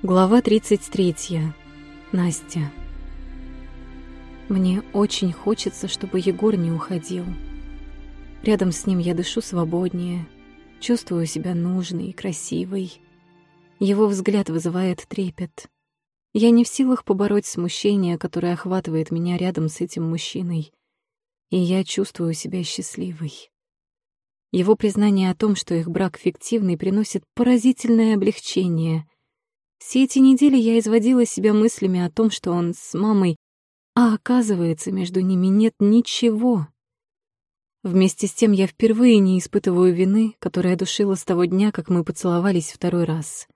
Глава 33. Настя. Мне очень хочется, чтобы Егор не уходил. Рядом с ним я дышу свободнее, чувствую себя нужной и красивой. Его взгляд вызывает трепет. Я не в силах побороть смущение, которое охватывает меня рядом с этим мужчиной. И я чувствую себя счастливой. Его признание о том, что их брак фиктивный, приносит поразительное облегчение — все эти недели я изводила себя мыслями о том, что он с мамой, а оказывается, между ними нет ничего. Вместе с тем я впервые не испытываю вины, которая душила с того дня, как мы поцеловались второй раз.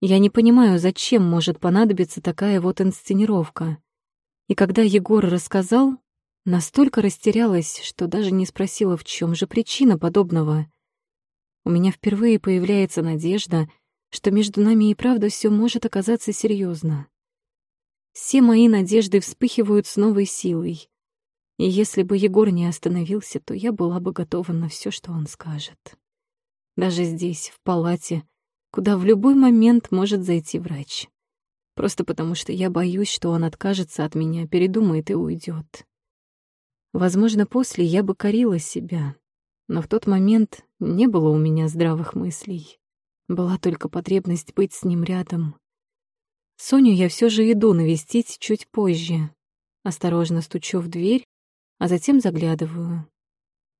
Я не понимаю, зачем может понадобиться такая вот инсценировка. И когда Егор рассказал, настолько растерялась, что даже не спросила, в чем же причина подобного. У меня впервые появляется надежда — что между нами и правда все может оказаться серьезно. Все мои надежды вспыхивают с новой силой. И если бы Егор не остановился, то я была бы готова на все, что он скажет. Даже здесь, в палате, куда в любой момент может зайти врач. Просто потому что я боюсь, что он откажется от меня, передумает и уйдет. Возможно, после я бы корила себя, но в тот момент не было у меня здравых мыслей. Была только потребность быть с ним рядом. Соню я все же иду навестить чуть позже. Осторожно стучу в дверь, а затем заглядываю.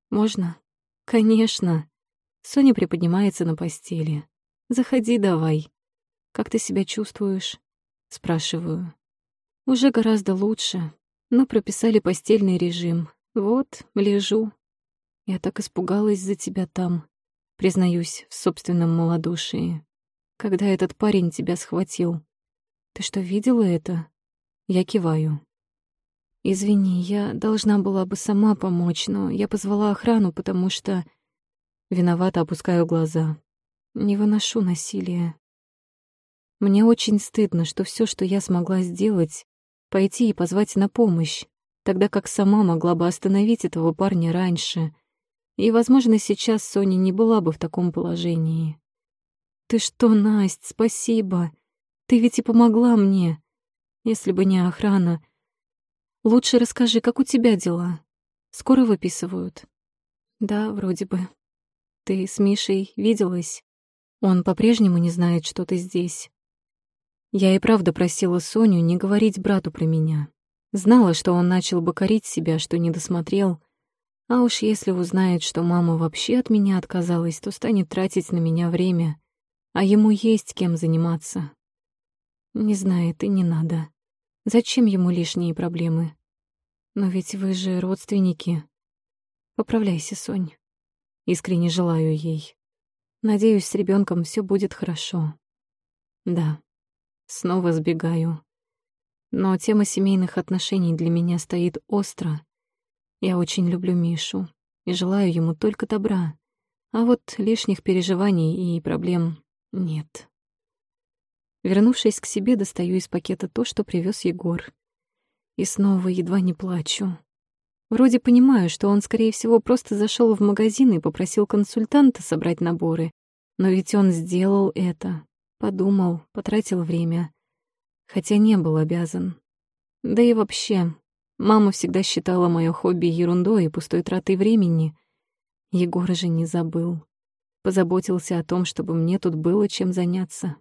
«Можно?» «Конечно». Соня приподнимается на постели. «Заходи давай. Как ты себя чувствуешь?» Спрашиваю. «Уже гораздо лучше, но прописали постельный режим. Вот, лежу. Я так испугалась за тебя там признаюсь в собственном малодушии. Когда этот парень тебя схватил, ты что, видела это? Я киваю. Извини, я должна была бы сама помочь, но я позвала охрану, потому что... Виновато опускаю глаза. Не выношу насилия. Мне очень стыдно, что все, что я смогла сделать, пойти и позвать на помощь, тогда как сама могла бы остановить этого парня раньше — и, возможно, сейчас Соня не была бы в таком положении. «Ты что, Насть, спасибо. Ты ведь и помогла мне. Если бы не охрана. Лучше расскажи, как у тебя дела? Скоро выписывают?» «Да, вроде бы. Ты с Мишей виделась? Он по-прежнему не знает, что ты здесь». Я и правда просила Соню не говорить брату про меня. Знала, что он начал бы корить себя, что не досмотрел, а уж если узнает, что мама вообще от меня отказалась, то станет тратить на меня время, а ему есть кем заниматься. Не знает и не надо. Зачем ему лишние проблемы? Но ведь вы же родственники. Поправляйся, Сонь. Искренне желаю ей. Надеюсь, с ребенком все будет хорошо. Да, снова сбегаю. Но тема семейных отношений для меня стоит остро, я очень люблю Мишу и желаю ему только добра. А вот лишних переживаний и проблем нет. Вернувшись к себе, достаю из пакета то, что привез Егор. И снова едва не плачу. Вроде понимаю, что он, скорее всего, просто зашел в магазин и попросил консультанта собрать наборы. Но ведь он сделал это. Подумал, потратил время. Хотя не был обязан. Да и вообще, Мама всегда считала моё хобби ерундой и пустой тратой времени. Егор же не забыл. Позаботился о том, чтобы мне тут было чем заняться.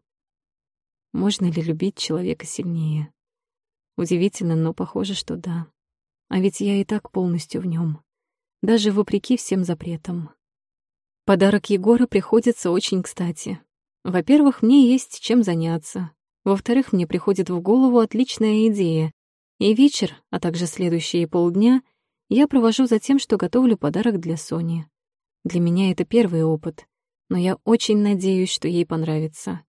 Можно ли любить человека сильнее? Удивительно, но похоже, что да. А ведь я и так полностью в нём, даже вопреки всем запретам. Подарок Егора приходится очень кстати. Во-первых, мне есть чем заняться. Во-вторых, мне приходит в голову отличная идея и вечер, а также следующие полдня я провожу за тем, что готовлю подарок для Сони. Для меня это первый опыт, но я очень надеюсь, что ей понравится.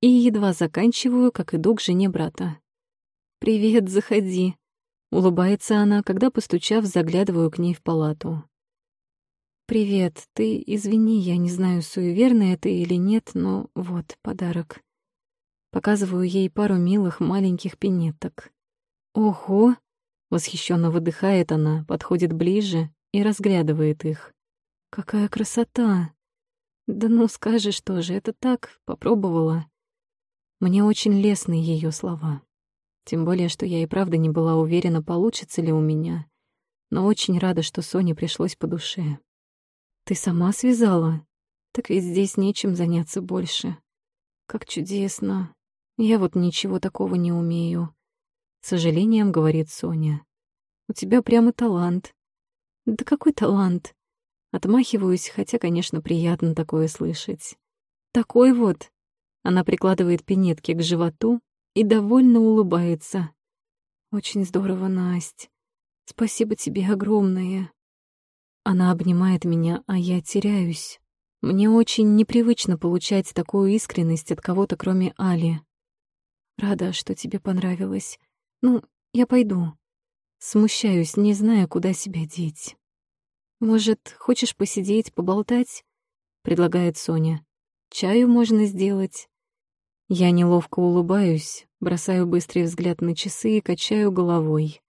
И едва заканчиваю, как иду к жене брата. «Привет, заходи», — улыбается она, когда, постучав, заглядываю к ней в палату. «Привет, ты извини, я не знаю, суеверно это или нет, но вот подарок». Показываю ей пару милых маленьких пинеток. «Ого!» — восхищенно выдыхает она, подходит ближе и разглядывает их. «Какая красота!» «Да ну, скажешь тоже, это так, попробовала». Мне очень лестны ее слова. Тем более, что я и правда не была уверена, получится ли у меня. Но очень рада, что Соне пришлось по душе. «Ты сама связала? Так ведь здесь нечем заняться больше. Как чудесно. Я вот ничего такого не умею. С сожалением говорит Соня. У тебя прямо талант. Да какой талант? Отмахиваюсь, хотя, конечно, приятно такое слышать. Такой вот. Она прикладывает пинетки к животу и довольно улыбается. Очень здорово, Насть. Спасибо тебе огромное. Она обнимает меня, а я теряюсь. Мне очень непривычно получать такую искренность от кого-то, кроме Али. Рада, что тебе понравилось. Ну, я пойду. Смущаюсь, не зная, куда себя деть. Может, хочешь посидеть, поболтать? Предлагает Соня. Чаю можно сделать. Я неловко улыбаюсь, бросаю быстрый взгляд на часы и качаю головой.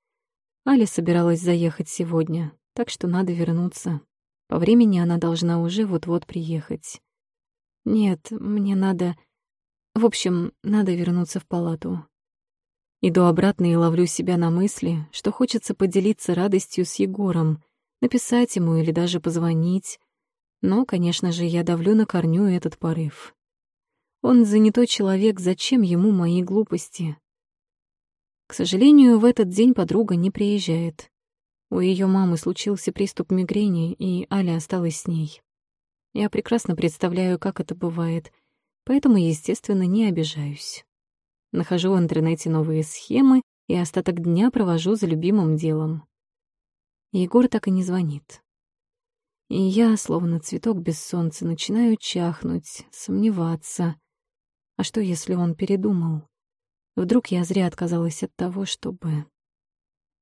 Аля собиралась заехать сегодня, так что надо вернуться. По времени она должна уже вот-вот приехать. Нет, мне надо... В общем, надо вернуться в палату. Иду обратно и ловлю себя на мысли, что хочется поделиться радостью с Егором, написать ему или даже позвонить. Но, конечно же, я давлю на корню этот порыв. Он занятой человек, зачем ему мои глупости? К сожалению, в этот день подруга не приезжает. У ее мамы случился приступ мигрени, и Аля осталась с ней. Я прекрасно представляю, как это бывает, поэтому, естественно, не обижаюсь. Нахожу в интернете новые схемы и остаток дня провожу за любимым делом. Егор так и не звонит. И я, словно цветок без солнца, начинаю чахнуть, сомневаться. А что, если он передумал? Вдруг я зря отказалась от того, чтобы...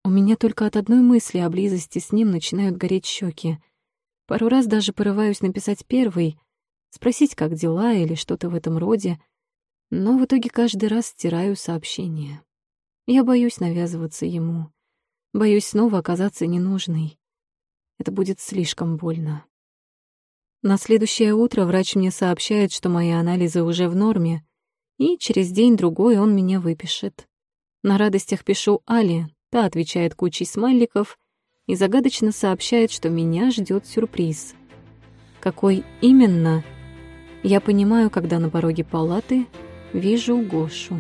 У меня только от одной мысли о близости с ним начинают гореть щеки. Пару раз даже порываюсь написать первый, спросить, как дела или что-то в этом роде, но в итоге каждый раз стираю сообщение. Я боюсь навязываться ему. Боюсь снова оказаться ненужной. Это будет слишком больно. На следующее утро врач мне сообщает, что мои анализы уже в норме, и через день-другой он меня выпишет. На радостях пишу Али, Та отвечает кучей смайликов и загадочно сообщает, что меня ждет сюрприз. Какой именно, я понимаю, когда на пороге палаты вижу Гошу.